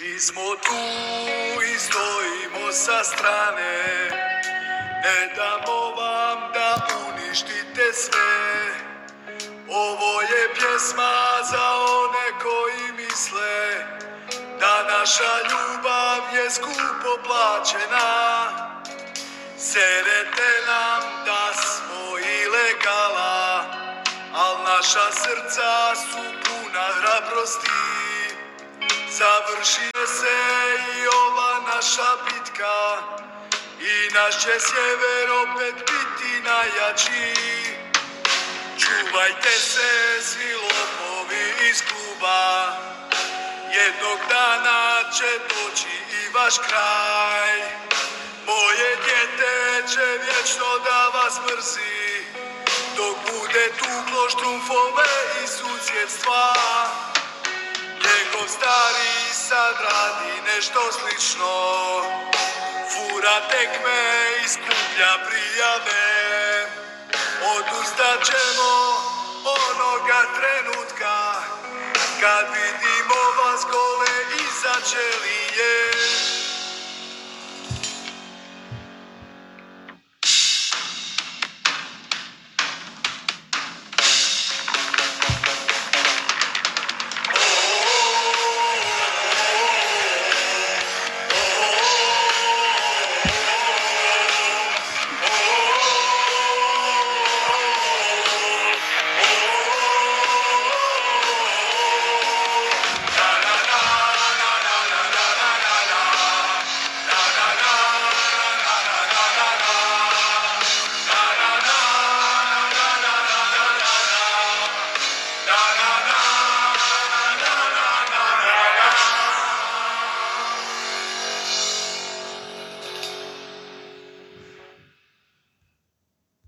Mi smo tu i stojimo sa strane. Ne damo vam da uništite sve. Ovo je pjesma za one koji misle Da naša ljubav je skupo plaćena. Serete nam da smo ilegala Al naša srca su puna hrabrosti Završio se i ova naša bitka. I naš će sjever opet biti najjači. Čuvajte se svi lopovi iz kluba Jednog dana će doći i vaš kraj. Moje djete će vječno da vas mrzi. Dok bude tuklo štrumfove i susjedstva Njegov stari sad radi nešto slično Fura tekme i skuplja prijave. Odustat ćemo onoga trenutka Kad vidimo vas gole iza čelije